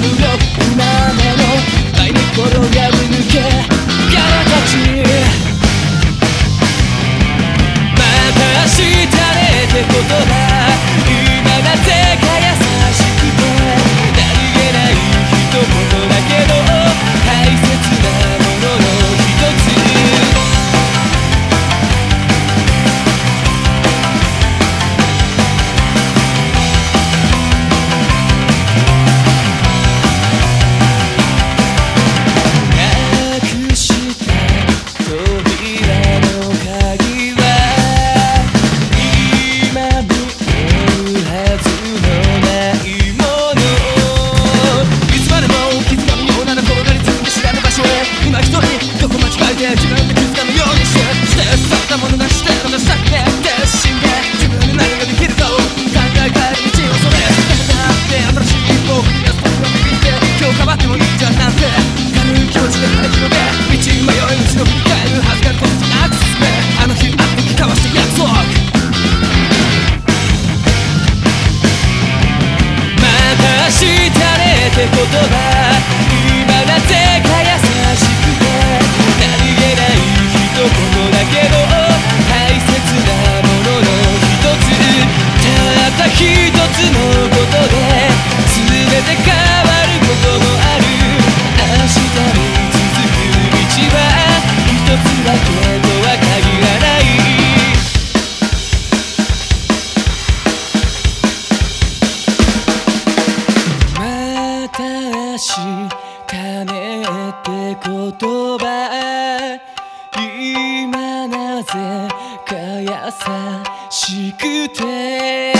無力なもの前に転がる抜けけ言葉らしためって言葉今なぜか優しくて。